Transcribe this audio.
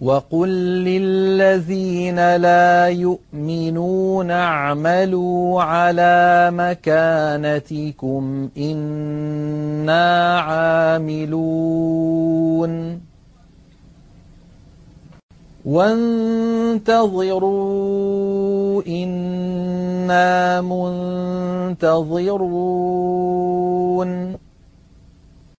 وقل للذين لا يؤمنون اعملوا على مكانتكم إنا عاملون وانتظروا إنا منتظرون